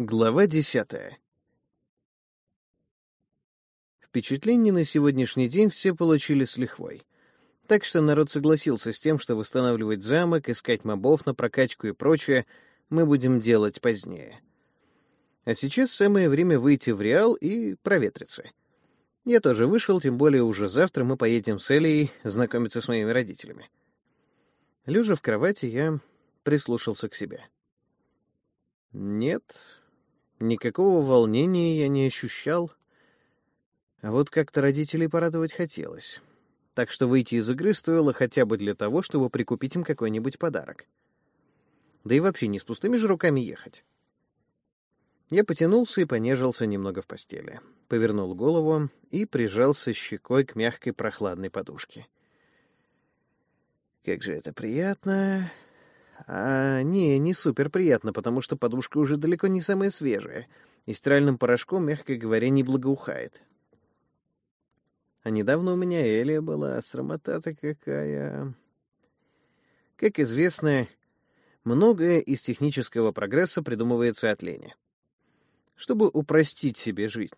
Глава десятая. Впечатления на сегодняшний день все получили с лихвой. Так что народ согласился с тем, что восстанавливать замок, искать мобов на прокачку и прочее мы будем делать позднее. А сейчас самое время выйти в Реал и проветриться. Я тоже вышел, тем более уже завтра мы поедем с Элией знакомиться с моими родителями. Лежа в кровати, я прислушался к себе. Нет, никакого волнения я не ощущал. А вот как-то родителей порадовать хотелось. Так что выйти из игры стоило хотя бы для того, чтобы прикупить им какой-нибудь подарок. Да и вообще не с пустыми же руками ехать. Я потянулся и понежился немного в постели. Повернул голову и прижался щекой к мягкой прохладной подушке. Как же это приятно. А, не, не супер приятно, потому что подушка уже далеко не самая свежая, и стиральным порошком, мягко говоря, не благоухает. А недавно у меня Элия была, срамота-то какая. Как известно, многое из технического прогресса придумывается от лени. Чтобы упростить себе жизнь.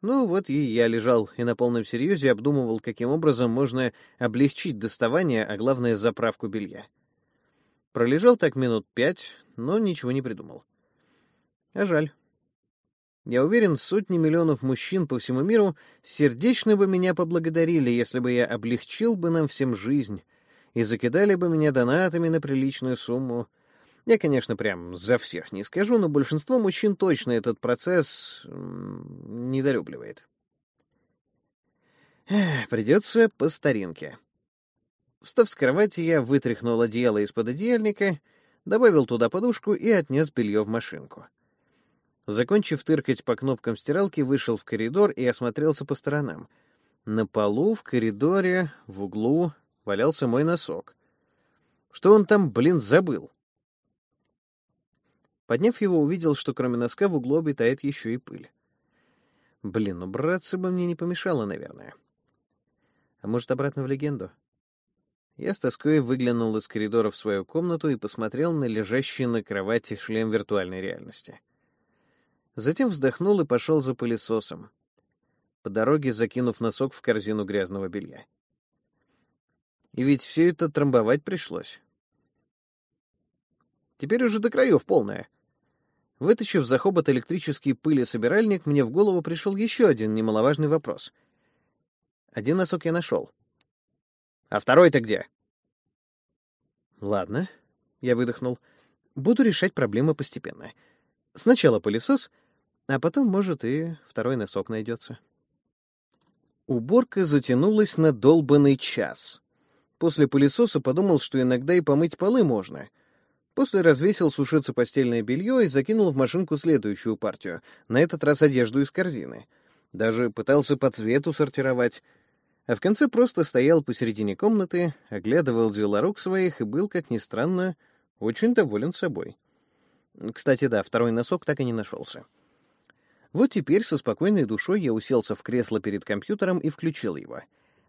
Ну вот и я лежал и на полном серьезе обдумывал, каким образом можно облегчить доставание, а главное — заправку белья. Пролежал так минут пять, но ничего не придумал. А жаль. Я уверен, сотни миллионов мужчин по всему миру сердечно бы меня поблагодарили, если бы я облегчил бы нам всем жизнь и закидали бы меня донатами на приличную сумму. Я, конечно, прям за всех не скажу, но большинство мужчин точно этот процесс недолюбливает. Придется по старинке. Встав с кровати, я вытряхнул одеяло из-под одеяльника, добавил туда подушку и отнес белье в машинку. Закончив тыркать по кнопкам стиралки, вышел в коридор и осмотрелся по сторонам. На полу, в коридоре, в углу валялся мой носок. Что он там, блин, забыл? Подняв его, увидел, что кроме носка в углу обитает еще и пыль. Блин, убраться бы мне не помешало, наверное. А может, обратно в легенду? Я с тоской выглянул из коридора в свою комнату и посмотрел на лежащий на кровати шлем виртуальной реальности. Затем вздохнул и пошел за пылесосом, по дороге закинув носок в корзину грязного белья. И ведь все это трамбовать пришлось. Теперь уже до краев полная. Вытащив за хобот электрический пылесобиральник, мне в голову пришел еще один немаловажный вопрос. Один носок я нашел. А второй-то где? Ладно, я выдохнул. Буду решать проблемы постепенно. Сначала пылесос, а потом, может, и второй носок найдется. Уборка затянулась на долбанный час. После пылесоса подумал, что иногда и помыть полы можно. После развесил сушиться постельное белье и закинул в машинку следующую партию, на этот раз одежду из корзины. Даже пытался по цвету сортировать — а в конце просто стоял посередине комнаты, оглядывал дела своих и был, как ни странно, очень доволен собой. Кстати, да, второй носок так и не нашелся. Вот теперь со спокойной душой я уселся в кресло перед компьютером и включил его.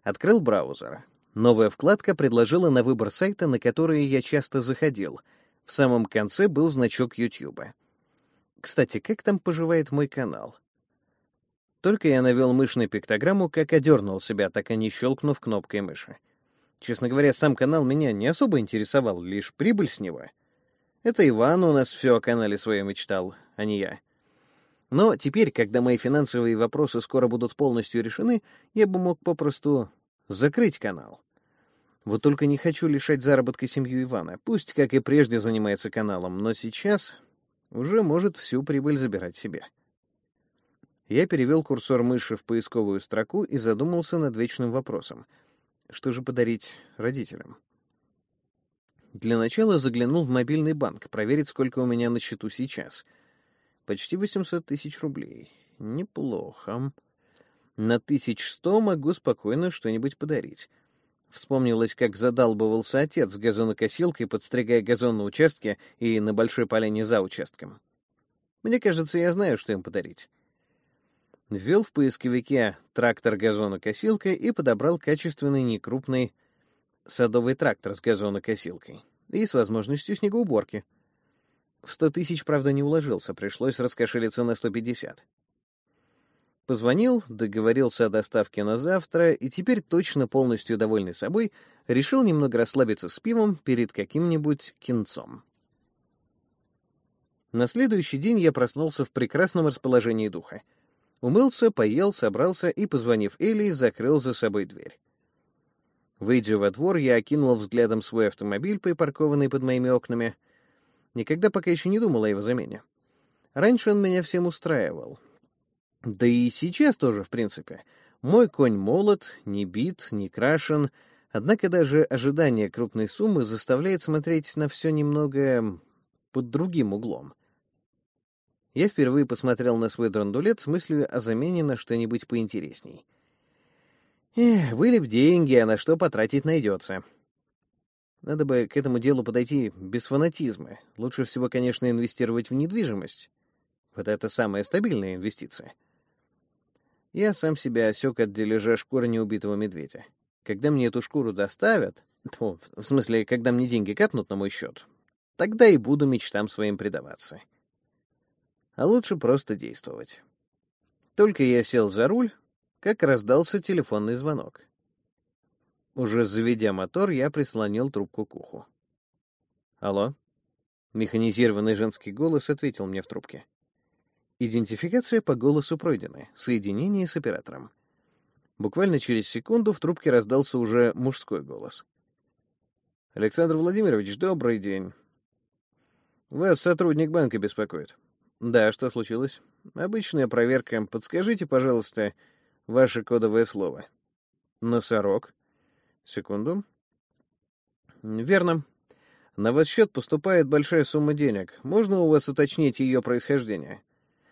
Открыл браузер. Новая вкладка предложила на выбор сайта, на которые я часто заходил. В самом конце был значок YouTube. Кстати, как там поживает мой канал? Только я навел мышь на пиктограмму, как одернул себя, так и не щелкнув кнопкой мыши. Честно говоря, сам канал меня не особо интересовал, лишь прибыль с него. Это Иван у нас все о канале своем мечтал, а не я. Но теперь, когда мои финансовые вопросы скоро будут полностью решены, я бы мог попросту закрыть канал. Вот только не хочу лишать заработка семью Ивана. Пусть, как и прежде, занимается каналом, но сейчас уже может всю прибыль забирать себе. Я перевел курсор мыши в поисковую строку и задумался над вечным вопросом. Что же подарить родителям? Для начала заглянул в мобильный банк, проверить, сколько у меня на счету сейчас. Почти 800 тысяч рублей. Неплохо. На 1100 могу спокойно что-нибудь подарить. Вспомнилось, как задалбывался отец с газонокосилкой, подстригая газон на участке и на большой поляне за участком. Мне кажется, я знаю, что им подарить ввел в поисковике трактор газонокосилка и подобрал качественный некрупный садовый трактор с газонокосилкой и с возможностью снегоуборки. В сто тысяч, правда, не уложился, пришлось раскошелиться на сто пятьдесят. Позвонил, договорился о доставке на завтра, и теперь, точно полностью довольный собой, решил немного расслабиться с пивом перед каким-нибудь кинцом. На следующий день я проснулся в прекрасном расположении духа. Умылся, поел, собрался и, позвонив Элли, закрыл за собой дверь. Выйдя во двор, я окинул взглядом свой автомобиль, припаркованный под моими окнами. Никогда пока еще не думал о его замене. Раньше он меня всем устраивал. Да и сейчас тоже, в принципе. Мой конь молод, не бит, не крашен, однако даже ожидание крупной суммы заставляет смотреть на все немного под другим углом. Я впервые посмотрел на свой драндулет с мыслью о замене на что-нибудь поинтересней. Эх, были б деньги, а на что потратить найдется. Надо бы к этому делу подойти без фанатизма. Лучше всего, конечно, инвестировать в недвижимость. Вот это самая стабильная инвестиция. Я сам себя осек от дележа шкуры неубитого медведя. Когда мне эту шкуру доставят, ну, в смысле, когда мне деньги капнут на мой счет, тогда и буду мечтам своим предаваться а лучше просто действовать. Только я сел за руль, как раздался телефонный звонок. Уже заведя мотор, я прислонил трубку к уху. «Алло?» Механизированный женский голос ответил мне в трубке. Идентификация по голосу пройдена. Соединение с оператором. Буквально через секунду в трубке раздался уже мужской голос. «Александр Владимирович, добрый день. Вас сотрудник банка беспокоит. Да, что случилось? Обычная проверка. Подскажите, пожалуйста, ваше кодовое слово. Носорог. Секунду. Верно. На ваш счет поступает большая сумма денег. Можно у вас уточнить ее происхождение?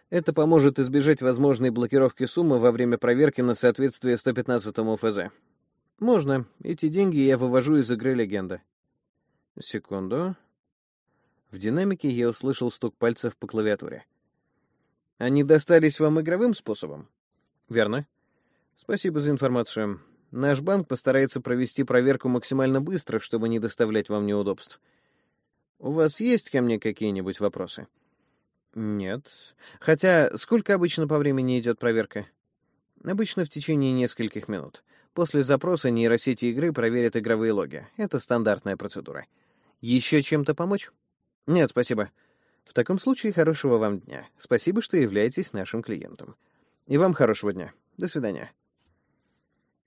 Это поможет избежать возможной блокировки суммы во время проверки на соответствие 115 ФЗ. Можно. Эти деньги я вывожу из игры «Легенда». Секунду. В динамике я услышал стук пальцев по клавиатуре. «Они достались вам игровым способом?» «Верно. Спасибо за информацию. Наш банк постарается провести проверку максимально быстро, чтобы не доставлять вам неудобств. У вас есть ко мне какие-нибудь вопросы?» «Нет. Хотя, сколько обычно по времени идет проверка?» «Обычно в течение нескольких минут. После запроса нейросети игры проверят игровые логи. Это стандартная процедура. Еще чем-то помочь?» Нет, спасибо. В таком случае хорошего вам дня. Спасибо, что являетесь нашим клиентом. И вам хорошего дня. До свидания.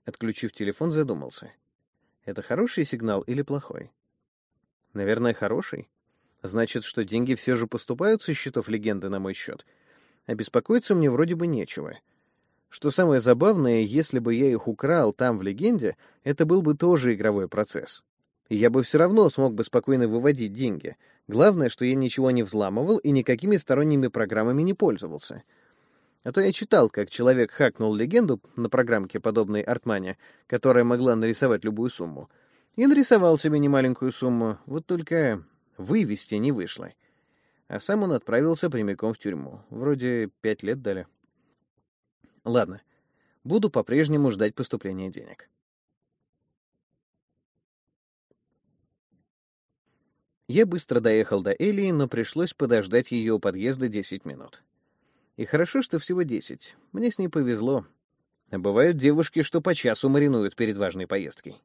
Отключив телефон, задумался. Это хороший сигнал или плохой? Наверное, хороший. Значит, что деньги все же поступают со счетов легенды на мой счет. А беспокоиться мне вроде бы нечего. Что самое забавное, если бы я их украл там, в легенде, это был бы тоже игровой процесс. И я бы все равно смог бы спокойно выводить деньги — Главное, что я ничего не взламывал и никакими сторонними программами не пользовался. А то я читал, как человек хакнул легенду на программке, подобной Артмане, которая могла нарисовать любую сумму. И нарисовал себе немаленькую сумму, вот только вывести не вышло. А сам он отправился прямиком в тюрьму. Вроде пять лет дали. Ладно, буду по-прежнему ждать поступления денег. Я быстро доехал до Элии, но пришлось подождать ее у подъезда 10 минут. И хорошо, что всего 10. Мне с ней повезло. А бывают девушки, что по часу маринуют перед важной поездкой.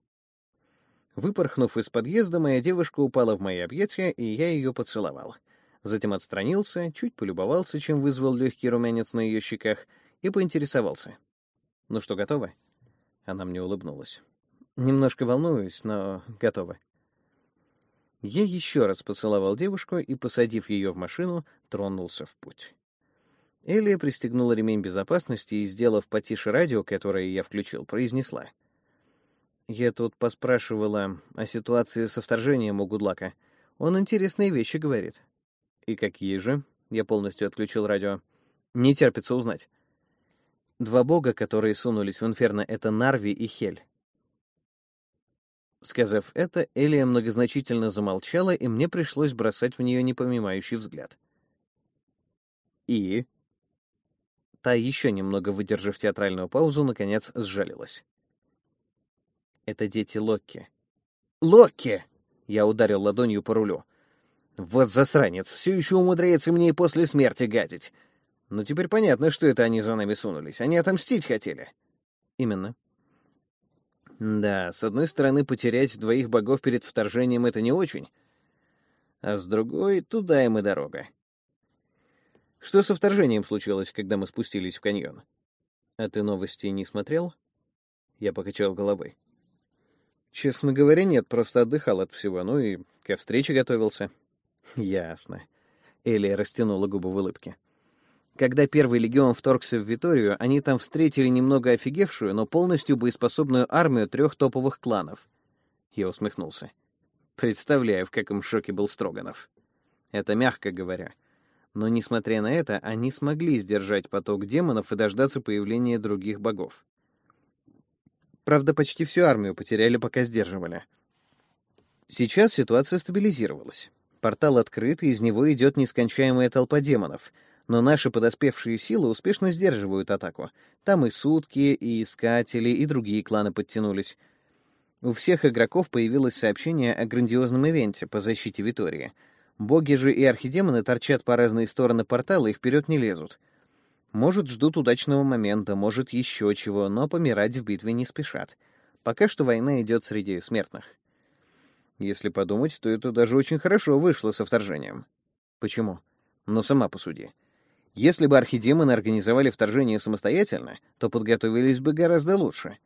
Выпорхнув из подъезда, моя девушка упала в мои объятия, и я ее поцеловал. Затем отстранился, чуть полюбовался, чем вызвал легкий румянец на ее щеках, и поинтересовался. «Ну что, готова?» Она мне улыбнулась. «Немножко волнуюсь, но готова». Я еще раз поцеловал девушку и, посадив ее в машину, тронулся в путь. Элия пристегнула ремень безопасности и, сделав потише радио, которое я включил, произнесла. «Я тут поспрашивала о ситуации со вторжением у Гудлака. Он интересные вещи говорит». «И какие же?» — я полностью отключил радио. «Не терпится узнать». Два бога, которые сунулись в инферно, — это Нарви и Хель. Сказав это, Элия многозначительно замолчала, и мне пришлось бросать в нее непонимающий взгляд. И... Та, еще немного выдержав театральную паузу, наконец сжалилась. «Это дети Локки». «Локки!» — я ударил ладонью по рулю. Вот засранец, все еще умудряется мне и после смерти гадить. Но теперь понятно, что это они за нами сунулись. Они отомстить хотели. Именно. Да, с одной стороны, потерять двоих богов перед вторжением — это не очень. А с другой — туда им и дорога. Что со вторжением случилось, когда мы спустились в каньон? А ты новости не смотрел? Я покачал головой. Честно говоря, нет, просто отдыхал от всего, ну и ко встрече готовился. Ясно. Элия растянула губы в улыбке. Когда первый легион вторгся в Виторию, они там встретили немного офигевшую, но полностью боеспособную армию трех топовых кланов. Я усмехнулся. Представляю, в каком шоке был Строганов. Это мягко говоря. Но, несмотря на это, они смогли сдержать поток демонов и дождаться появления других богов. Правда, почти всю армию потеряли, пока сдерживали. Сейчас ситуация стабилизировалась. Портал открыт, и из него идет нескончаемая толпа демонов — но наши подоспевшие силы успешно сдерживают атаку. Там и сутки, и искатели, и другие кланы подтянулись. У всех игроков появилось сообщение о грандиозном ивенте по защите Витории. Боги же и архидемоны торчат по разные стороны портала и вперед не лезут. Может, ждут удачного момента, может, еще чего, но помирать в битве не спешат. Пока что война идет среди смертных. Если подумать, то это даже очень хорошо вышло со вторжением. Почему? Ну, сама посуди. Если бы архидемоны организовали вторжение самостоятельно, то подготовились бы гораздо лучше.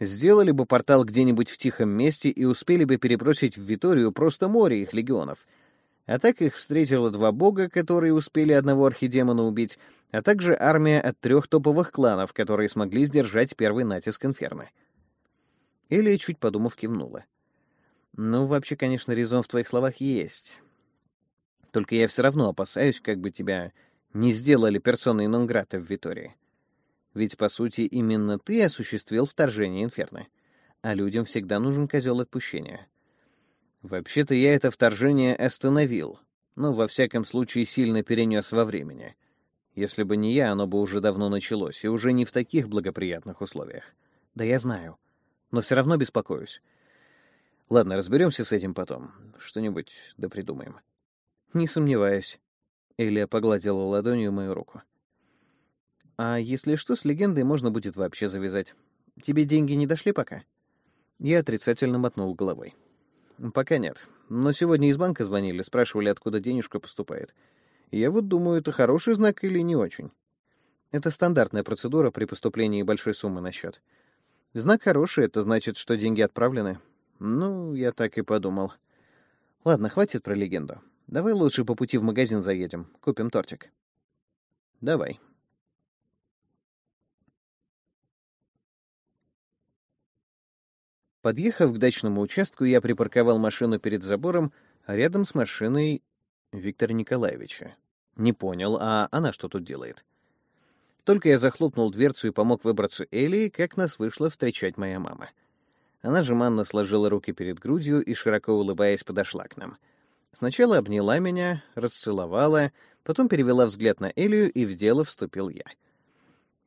Сделали бы портал где-нибудь в тихом месте и успели бы перебросить в Виторию просто море их легионов. А так их встретило два бога, которые успели одного архидемона убить, а также армия от трех топовых кланов, которые смогли сдержать первый натиск Инферно. Или, чуть подумав, кивнула. «Ну, вообще, конечно, резон в твоих словах есть. Только я все равно опасаюсь, как бы тебя не сделали персоной Нонграта в Витории. Ведь, по сути, именно ты осуществил вторжение Инферно, а людям всегда нужен козел отпущения. Вообще-то я это вторжение остановил, но, во всяком случае, сильно перенес во времени. Если бы не я, оно бы уже давно началось, и уже не в таких благоприятных условиях. Да я знаю, но все равно беспокоюсь. Ладно, разберемся с этим потом. Что-нибудь да придумаем. Не сомневаюсь. Элия погладила ладонью мою руку. «А если что, с легендой можно будет вообще завязать. Тебе деньги не дошли пока?» Я отрицательно мотнул головой. «Пока нет. Но сегодня из банка звонили, спрашивали, откуда денежка поступает. я вот думаю, это хороший знак или не очень. Это стандартная процедура при поступлении большой суммы на счет. Знак хороший, это значит, что деньги отправлены. Ну, я так и подумал. Ладно, хватит про легенду. Давай лучше по пути в магазин заедем, купим тортик. Давай. Подъехав к дачному участку, я припарковал машину перед забором, а рядом с машиной Виктора Николаевича. Не понял, а она что тут делает? Только я захлопнул дверцу и помог выбраться Элии, как нас вышла встречать моя мама. Она жеманно сложила руки перед грудью и, широко улыбаясь, подошла к нам — Сначала обняла меня, расцеловала, потом перевела взгляд на Элию, и в дело вступил я.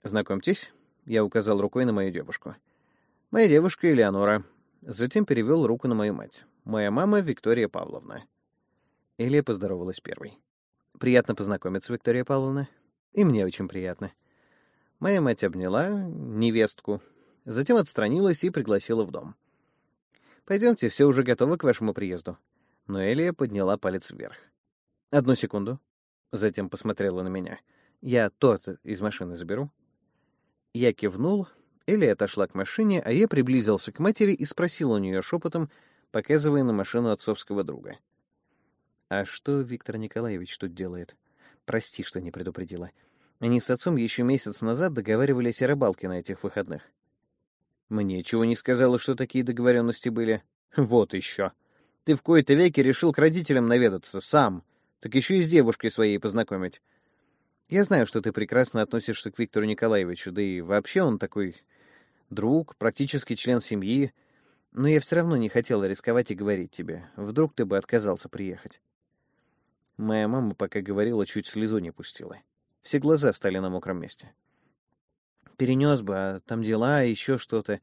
«Знакомьтесь», — я указал рукой на мою девушку. «Моя девушка Элеонора». Затем перевел руку на мою мать. «Моя мама Виктория Павловна». Элия поздоровалась первой. «Приятно познакомиться, Виктория Павловна. И мне очень приятно». Моя мать обняла невестку, затем отстранилась и пригласила в дом. «Пойдемте, все уже готово к вашему приезду но Элия подняла палец вверх. «Одну секунду». Затем посмотрела на меня. «Я тот из машины заберу». Я кивнул, Элия отошла к машине, а я приблизился к матери и спросил у нее шепотом, показывая на машину отцовского друга. «А что Виктор Николаевич тут делает?» «Прости, что не предупредила. Они с отцом еще месяц назад договаривались о рыбалке на этих выходных». «Мне чего не сказала, что такие договоренности были?» «Вот еще!» Ты в кои-то веке решил к родителям наведаться, сам. Так еще и с девушкой своей познакомить. Я знаю, что ты прекрасно относишься к Виктору Николаевичу, да и вообще он такой друг, практически член семьи. Но я все равно не хотела рисковать и говорить тебе. Вдруг ты бы отказался приехать. Моя мама, пока говорила, чуть слезу не пустила. Все глаза стали на мокром месте. Перенес бы, а там дела, еще что-то.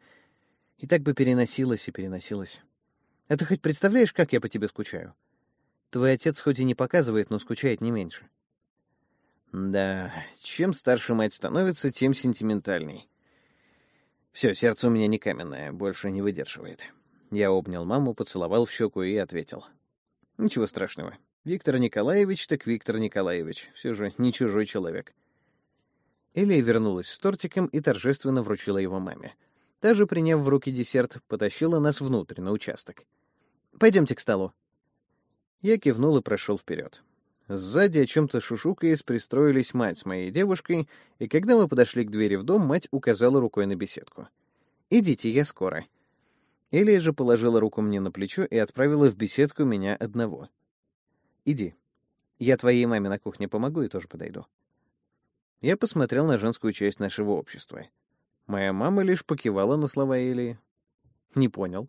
И так бы переносилось и переносилось. Это хоть представляешь, как я по тебе скучаю? Твой отец хоть и не показывает, но скучает не меньше. Да, чем старше мать становится, тем сентиментальней. Все, сердце у меня не каменное, больше не выдерживает. Я обнял маму, поцеловал в щеку и ответил. Ничего страшного. Виктор Николаевич так Виктор Николаевич. Все же не чужой человек. Элия вернулась с тортиком и торжественно вручила его маме. Та же, приняв в руки десерт, потащила нас внутрь, на участок. «Пойдемте к столу». Я кивнул и прошел вперед. Сзади о чем-то шушукаясь пристроились мать с моей девушкой, и когда мы подошли к двери в дом, мать указала рукой на беседку. «Идите, я скоро». Элия же положила руку мне на плечо и отправила в беседку меня одного. «Иди. Я твоей маме на кухне помогу и тоже подойду». Я посмотрел на женскую часть нашего общества. Моя мама лишь покивала на слова Элии. «Не понял».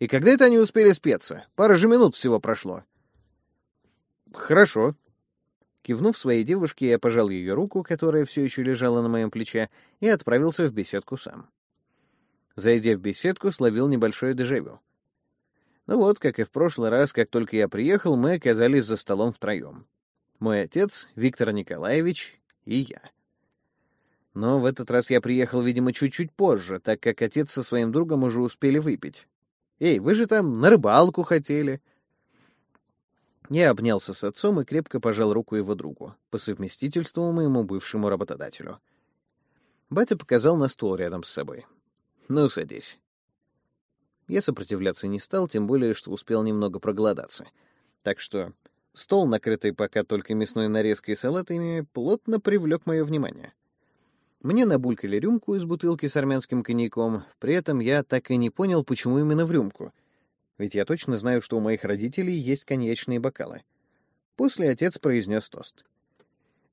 «И когда это они успели спеться? Пара же минут всего прошло». «Хорошо». Кивнув своей девушке, я пожал ее руку, которая все еще лежала на моем плече, и отправился в беседку сам. Зайдя в беседку, словил небольшое дежавю. Ну вот, как и в прошлый раз, как только я приехал, мы оказались за столом втроем. Мой отец, Виктор Николаевич и я. Но в этот раз я приехал, видимо, чуть-чуть позже, так как отец со своим другом уже успели выпить. «Эй, вы же там на рыбалку хотели!» Я обнялся с отцом и крепко пожал руку его другу, по совместительству моему бывшему работодателю. Батя показал на стол рядом с собой. «Ну, садись». Я сопротивляться не стал, тем более, что успел немного проголодаться. Так что стол, накрытый пока только мясной нарезкой и салатами, плотно привлек мое внимание. Мне набулькали рюмку из бутылки с армянским коньяком, при этом я так и не понял, почему именно в рюмку — ведь я точно знаю, что у моих родителей есть коньячные бокалы. После отец произнес тост.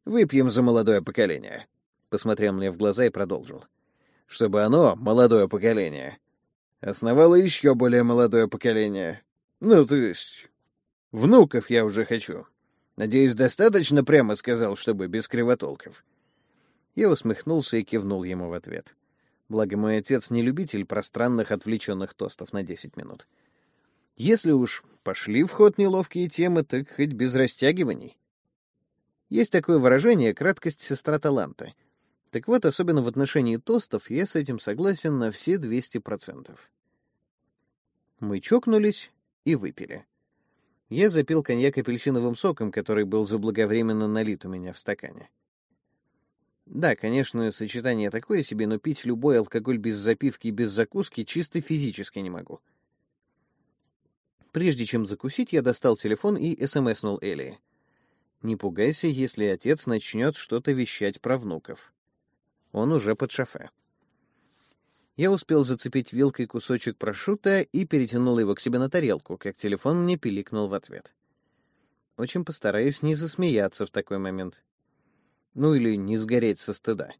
«Выпьем за молодое поколение», — посмотрел мне в глаза и продолжил. «Чтобы оно, молодое поколение, основало еще более молодое поколение. Ну, то есть, внуков я уже хочу. Надеюсь, достаточно прямо сказал, чтобы без кривотолков». Я усмехнулся и кивнул ему в ответ. Благо, мой отец не любитель пространных отвлеченных тостов на 10 минут. Если уж пошли в ход неловкие темы, так хоть без растягиваний. Есть такое выражение «краткость сестра таланта». Так вот, особенно в отношении тостов, я с этим согласен на все 200%. Мы чокнулись и выпили. Я запил коньяк апельсиновым соком, который был заблаговременно налит у меня в стакане. Да, конечно, сочетание такое себе, но пить любой алкоголь без запивки и без закуски чисто физически не могу. — Прежде чем закусить, я достал телефон и смснул Элли. «Не пугайся, если отец начнет что-то вещать про внуков. Он уже под шофе». Я успел зацепить вилкой кусочек прошута и перетянул его к себе на тарелку, как телефон мне пиликнул в ответ. Очень постараюсь не засмеяться в такой момент. Ну или не сгореть со стыда.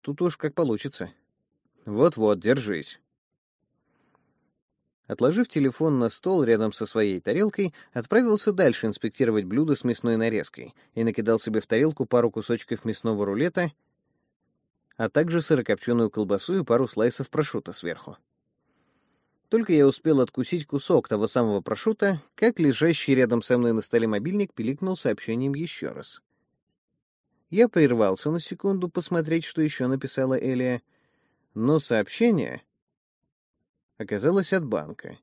Тут уж как получится. Вот-вот, держись. Отложив телефон на стол рядом со своей тарелкой, отправился дальше инспектировать блюдо с мясной нарезкой и накидал себе в тарелку пару кусочков мясного рулета, а также сырокопченую колбасу и пару слайсов прошута сверху. Только я успел откусить кусок того самого прошута, как лежащий рядом со мной на столе мобильник пиликнул сообщением еще раз. Я прервался на секунду посмотреть, что еще написала Элия, но сообщение оказалась от банка.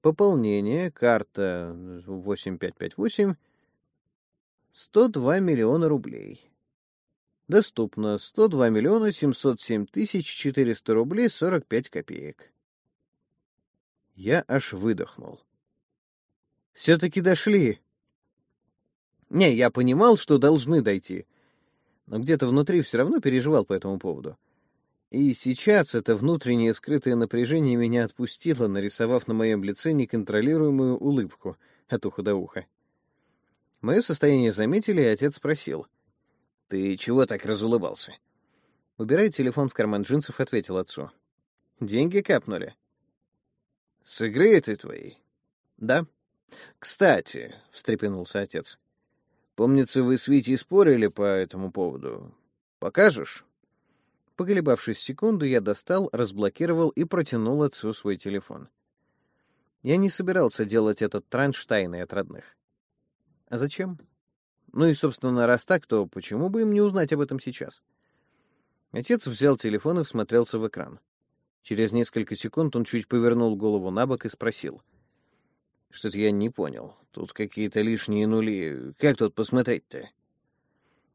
Пополнение, карта 8558, 102 миллиона рублей. Доступно 102 миллиона 707 тысяч 400 рублей 45 копеек. Я аж выдохнул. Все-таки дошли. Не, я понимал, что должны дойти, но где-то внутри все равно переживал по этому поводу. И сейчас это внутреннее скрытое напряжение меня отпустило, нарисовав на моем лице неконтролируемую улыбку от уха до уха. Мое состояние заметили, и отец спросил. «Ты чего так разулыбался?» Убирая телефон в карман джинсов, ответил отцу. «Деньги капнули». «С игры этой твоей?» «Да». «Кстати», — встрепенулся отец, — «помнится, вы с Витей спорили по этому поводу. Покажешь?» Поколебавшись секунду, я достал, разблокировал и протянул отцу свой телефон. Я не собирался делать этот транш тайной от родных. А зачем? Ну и, собственно, раз так, то почему бы им не узнать об этом сейчас? Отец взял телефон и всмотрелся в экран. Через несколько секунд он чуть повернул голову на бок и спросил. «Что-то я не понял. Тут какие-то лишние нули. Как тут посмотреть-то?»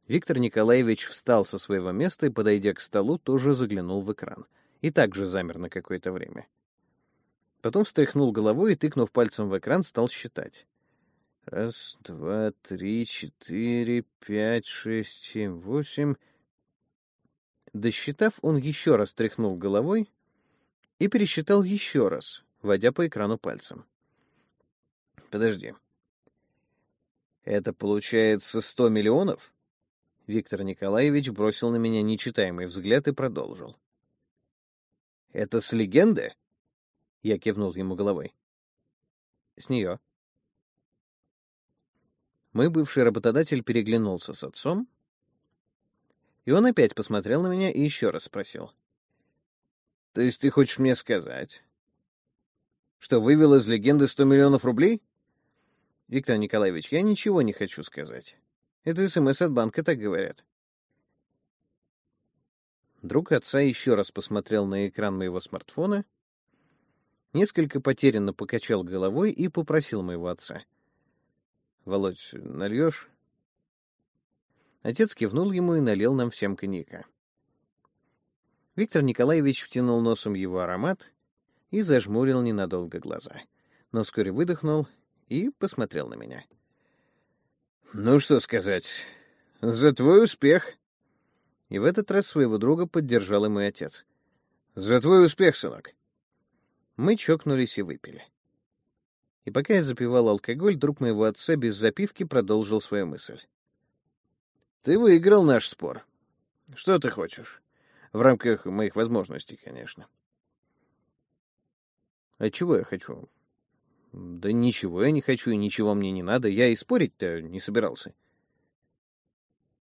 Виктор Николаевич встал со своего места и, подойдя к столу, тоже заглянул в экран. И также замер на какое-то время. Потом встряхнул головой и, тыкнув пальцем в экран, стал считать. Раз, два, три, четыре, пять, шесть, семь, восемь. Досчитав, он еще раз тряхнул головой и пересчитал еще раз, водя по экрану пальцем. Подожди. Это получается сто миллионов? Виктор Николаевич бросил на меня нечитаемый взгляд и продолжил. «Это с легенды?» Я кивнул ему головой. «С нее». Мой бывший работодатель переглянулся с отцом, и он опять посмотрел на меня и еще раз спросил. «То есть ты хочешь мне сказать, что вывел из легенды сто миллионов рублей?» «Виктор Николаевич, я ничего не хочу сказать. Это СМС от банка, так говорят. Друг отца еще раз посмотрел на экран моего смартфона, несколько потерянно покачал головой и попросил моего отца. «Володь, нальешь?» Отец кивнул ему и налил нам всем коньяка. Виктор Николаевич втянул носом его аромат и зажмурил ненадолго глаза, но вскоре выдохнул и посмотрел на меня. — ну что сказать, за твой успех. И в этот раз своего друга поддержал и мой отец. За твой успех, сынок. Мы чокнулись и выпили. И пока я запивал алкоголь, друг моего отца без запивки продолжил свою мысль. Ты выиграл наш спор. Что ты хочешь? В рамках моих возможностей, конечно. А чего я хочу? Да ничего я не хочу и ничего мне не надо, я и спорить-то не собирался.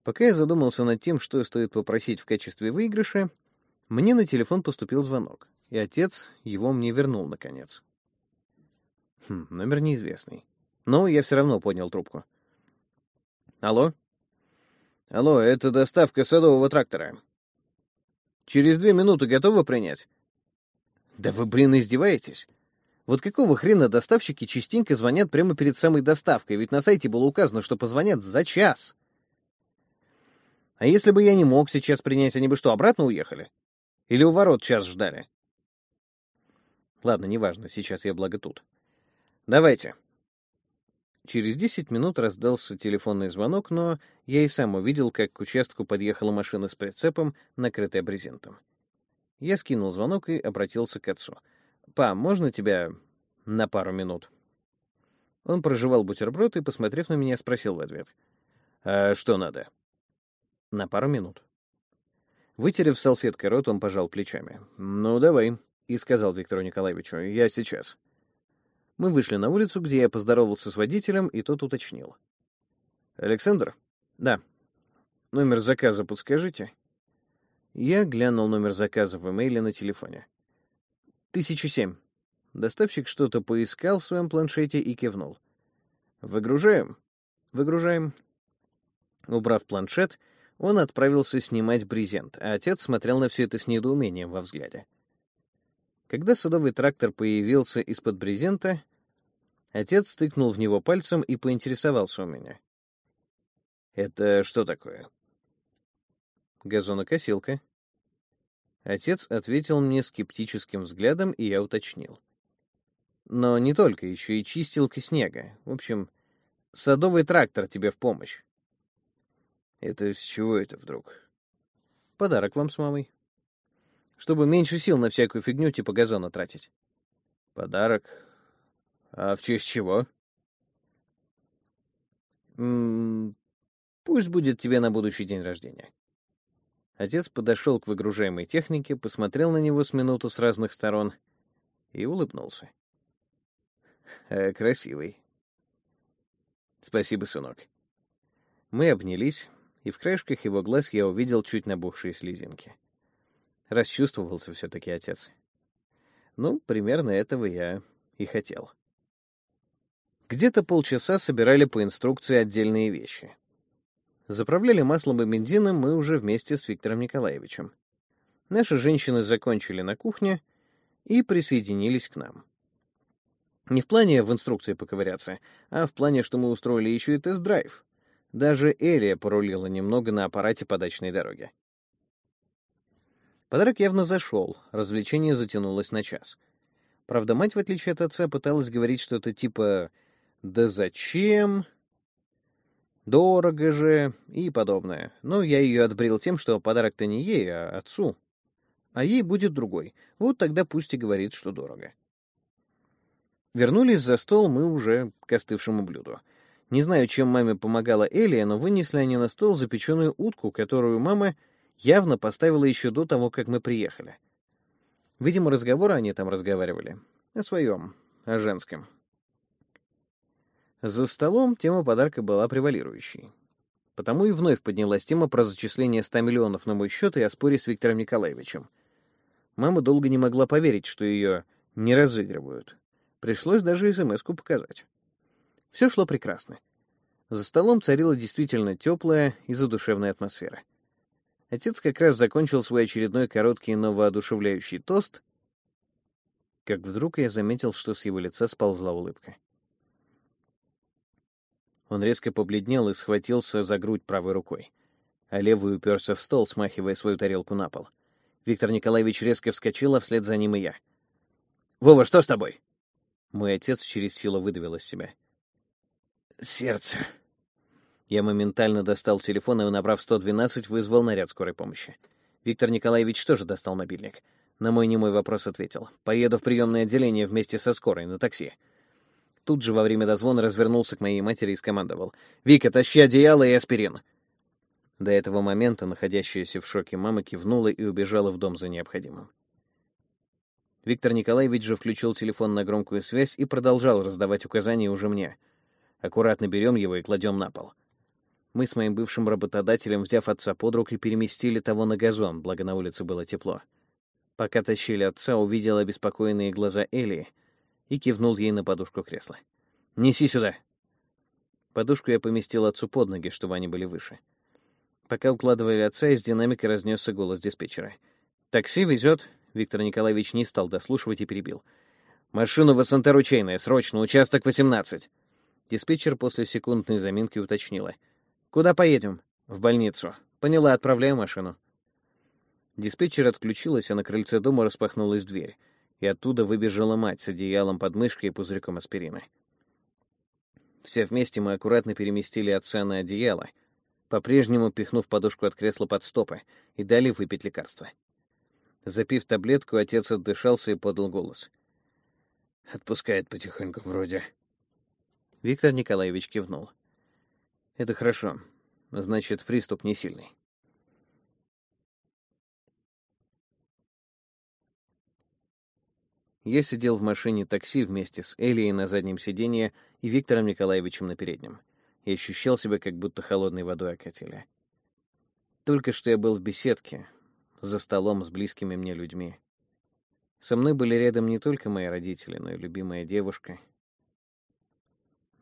Пока я задумался над тем, что стоит попросить в качестве выигрыша, мне на телефон поступил звонок, и отец его мне вернул, наконец. Хм, номер неизвестный. Но я все равно поднял трубку. Алло? Алло, это доставка садового трактора. Через две минуты готовы принять? Да вы, блин, издеваетесь? Вот какого хрена доставщики частенько звонят прямо перед самой доставкой, ведь на сайте было указано, что позвонят за час. А если бы я не мог сейчас принять, они бы что, обратно уехали? Или у ворот час ждали? Ладно, неважно, сейчас я благо тут. Давайте. Через десять минут раздался телефонный звонок, но я и сам увидел, как к участку подъехала машина с прицепом, накрытая брезентом. Я скинул звонок и обратился к отцу — «Па, можно тебя на пару минут?» Он прожевал бутерброд и, посмотрев на меня, спросил в ответ. «А что надо?» «На пару минут». Вытерев салфеткой рот, он пожал плечами. «Ну, давай», — и сказал Виктору Николаевичу. «Я сейчас». Мы вышли на улицу, где я поздоровался с водителем, и тот уточнил. «Александр?» «Да». «Номер заказа подскажите?» Я глянул номер заказа в имейле на телефоне. Тысяча семь. Доставщик что-то поискал в своем планшете и кивнул. «Выгружаем?» «Выгружаем». Убрав планшет, он отправился снимать брезент, а отец смотрел на все это с недоумением во взгляде. Когда садовый трактор появился из-под брезента, отец стыкнул в него пальцем и поинтересовался у меня. «Это что такое?» «Газонокосилка», Отец ответил мне скептическим взглядом, и я уточнил. Но не только, еще и чистилка снега. В общем, садовый трактор тебе в помощь. Это с чего это вдруг? Подарок вам с мамой. Чтобы меньше сил на всякую фигню типа газона тратить. Подарок? А в честь чего? М -м, пусть будет тебе на будущий день рождения. Отец подошел к выгружаемой технике, посмотрел на него с минуту с разных сторон и улыбнулся. «Э, «Красивый». «Спасибо, сынок». Мы обнялись, и в краешках его глаз я увидел чуть набухшие слезинки. Расчувствовался все-таки отец. Ну, примерно этого я и хотел. Где-то полчаса собирали по инструкции отдельные вещи. Заправляли маслом и бензином мы уже вместе с Виктором Николаевичем. Наши женщины закончили на кухне и присоединились к нам. Не в плане в инструкции поковыряться, а в плане, что мы устроили еще и тест-драйв. Даже Элия порулила немного на аппарате подачной дороги. Подарок явно зашел, развлечение затянулось на час. Правда, мать, в отличие от отца, пыталась говорить что-то типа «да зачем?», «дорого же» и подобное. Но я ее отбрил тем, что подарок-то не ей, а отцу. А ей будет другой. Вот тогда пусть и говорит, что дорого. Вернулись за стол мы уже к остывшему блюду. Не знаю, чем маме помогала Элия, но вынесли они на стол запеченную утку, которую мама явно поставила еще до того, как мы приехали. Видимо, разговоры они там разговаривали. О своем, о женском. За столом тема подарка была превалирующей. Потому и вновь поднялась тема про зачисление 100 миллионов на мой счет и о споре с Виктором Николаевичем. Мама долго не могла поверить, что ее не разыгрывают. Пришлось даже смс-ку показать. Все шло прекрасно. За столом царила действительно теплая и задушевная атмосфера. Отец как раз закончил свой очередной короткий, но воодушевляющий тост, как вдруг я заметил, что с его лица сползла улыбка. Он резко побледнел и схватился за грудь правой рукой, а левый уперся в стол, смахивая свою тарелку на пол. Виктор Николаевич резко вскочил, а вслед за ним и я. «Вова, что с тобой?» Мой отец через силу выдавил из себя. «Сердце», я моментально достал телефон и, набрав 112, вызвал наряд скорой помощи. Виктор Николаевич тоже достал мобильник. На мой немой вопрос ответил. «Поеду в приемное отделение вместе со скорой, на такси». Тут же во время дозвона развернулся к моей матери и скомандовал. «Вика, тащи одеяло и аспирин!» До этого момента находящаяся в шоке мама кивнула и убежала в дом за необходимым. Виктор Николаевич же включил телефон на громкую связь и продолжал раздавать указания уже мне. «Аккуратно берем его и кладем на пол. Мы с моим бывшим работодателем, взяв отца под руку, переместили того на газон, благо на улице было тепло. Пока тащили отца, увидел обеспокоенные глаза Элии и кивнул ей на подушку кресла. «Неси сюда!» Подушку я поместил отцу под ноги, чтобы они были выше. Пока укладывали отца, из динамика разнесся голос диспетчера. «Такси везет...» Виктор Николаевич не стал дослушивать и перебил. «Машину в СНТ ручейная, срочно, участок 18!» Диспетчер после секундной заминки уточнила — «Куда поедем?» «В больницу». «Поняла, отправляю машину». Диспетчер отключилась, а на крыльце дома распахнулась дверь, и оттуда выбежала мать с одеялом под мышкой и пузырьком аспирина. Все вместе мы аккуратно переместили отца на одеяло, по-прежнему пихнув подушку от кресла под стопы, и дали выпить лекарство. Запив таблетку, отец отдышался и подал голос. «Отпускает потихоньку вроде». Виктор Николаевич кивнул. Это хорошо. Значит, приступ не сильный. Я сидел в машине такси вместе с Элией на заднем сиденье и Виктором Николаевичем на переднем. И ощущал себя, как будто холодной водой окатили. Только что я был в беседке, за столом с близкими мне людьми. Со мной были рядом не только мои родители, но и любимая девушка,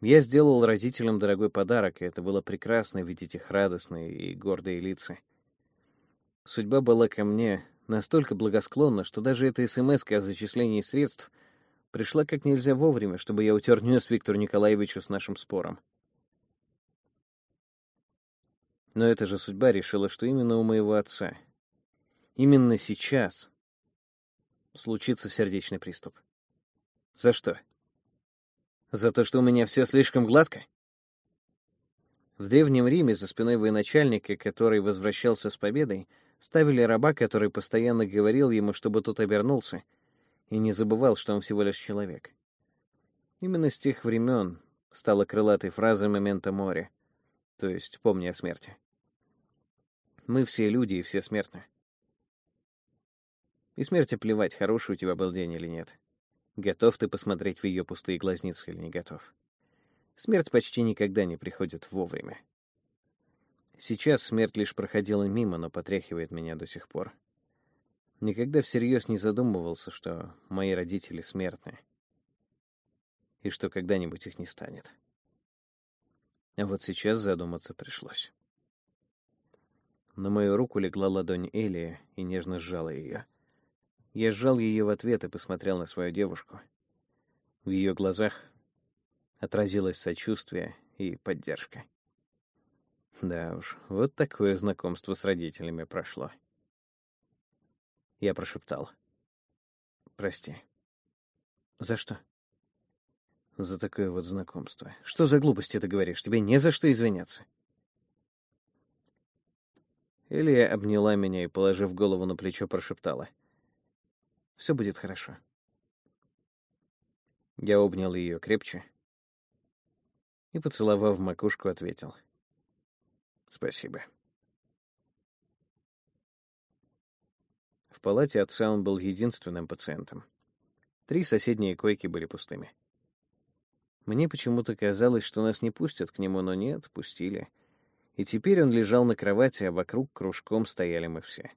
я сделал родителям дорогой подарок, и это было прекрасно видеть их радостные и гордые лица. Судьба была ко мне настолько благосклонна, что даже эта смс о зачислении средств пришла как нельзя вовремя, чтобы я утер нес Виктору Николаевичу с нашим спором. Но эта же судьба решила, что именно у моего отца, именно сейчас, случится сердечный приступ. За что? За то, что у меня все слишком гладко? В Древнем Риме за спиной военачальника, который возвращался с победой, ставили раба, который постоянно говорил ему, чтобы тот обернулся, и не забывал, что он всего лишь человек. Именно с тех времен стала крылатой фразой момента моря, то есть «помни о смерти». Мы все люди и все смертны. И смерти плевать, хороший у тебя был день или нет. Готов ты посмотреть в ее пустые глазницы или не готов? Смерть почти никогда не приходит вовремя. Сейчас смерть лишь проходила мимо, но потряхивает меня до сих пор. Никогда всерьез не задумывался, что мои родители смертны. и что когда-нибудь их не станет. А вот сейчас задуматься пришлось. На мою руку легла ладонь Элия и нежно сжала ее. Я сжал ее в ответ и посмотрел на свою девушку. В ее глазах отразилось сочувствие и поддержка. Да уж, вот такое знакомство с родителями прошло. Я прошептал. «Прости». «За что?» «За такое вот знакомство. Что за глупости ты говоришь? Тебе не за что извиняться». Илья обняла меня и, положив голову на плечо, прошептала. «Все будет хорошо». Я обнял ее крепче и, поцеловав макушку, ответил — Спасибо. В палате отца он был единственным пациентом. Три соседние койки были пустыми. Мне почему-то казалось, что нас не пустят к нему, но нет, пустили. И теперь он лежал на кровати, а вокруг кружком стояли мы все.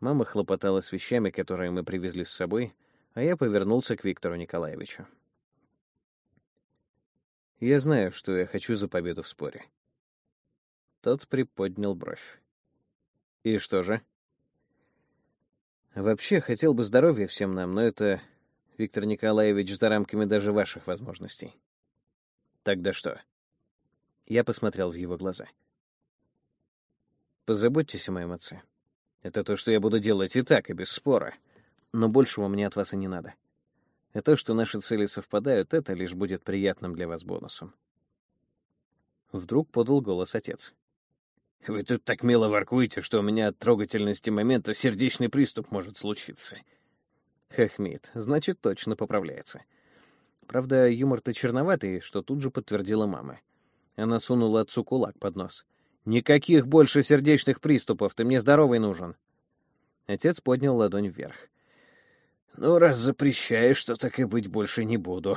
Мама хлопотала с вещами, которые мы привезли с собой, а я повернулся к Виктору Николаевичу. Я знаю, что я хочу за победу в споре. Тот приподнял бровь. «И что же?» «Вообще, хотел бы здоровья всем нам, но это, Виктор Николаевич, за рамками даже ваших возможностей». «Тогда что?» Я посмотрел в его глаза. «Позаботьтесь о моем отце. Это то, что я буду делать и так, и без спора. Но большего мне от вас и не надо. А то, что наши цели совпадают, это лишь будет приятным для вас бонусом». Вдруг подал голос отец. Вы тут так мило воркуете, что у меня от трогательности момента сердечный приступ может случиться. Хохмит, значит, точно поправляется. Правда, юмор-то черноватый, что тут же подтвердила мама. Она сунула отцу кулак под нос. «Никаких больше сердечных приступов, ты мне здоровый нужен!» Отец поднял ладонь вверх. «Ну, раз запрещаешь, то так и быть больше не буду».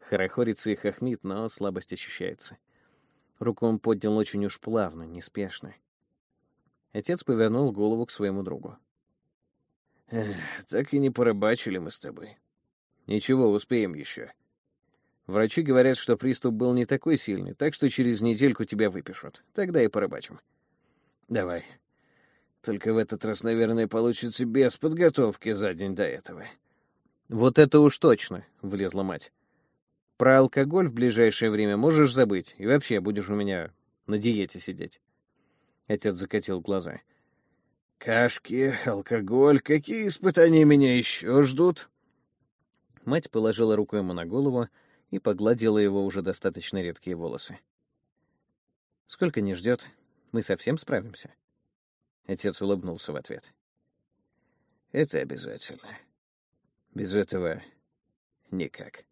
Хорохорится и хохмит, но слабость ощущается. Руку он поднял очень уж плавно, неспешно. Отец повернул голову к своему другу. «Эх, так и не порыбачили мы с тобой. Ничего, успеем еще. Врачи говорят, что приступ был не такой сильный, так что через недельку тебя выпишут. Тогда и порыбачим. Давай. Только в этот раз, наверное, получится без подготовки за день до этого». «Вот это уж точно», — влезла мать. Про алкоголь в ближайшее время можешь забыть, и вообще будешь у меня на диете сидеть. Отец закатил глаза. Кашки, алкоголь, какие испытания меня еще ждут? Мать положила руку ему на голову и погладила его уже достаточно редкие волосы. Сколько не ждет, мы совсем справимся. Отец улыбнулся в ответ. Это обязательно. Без этого никак.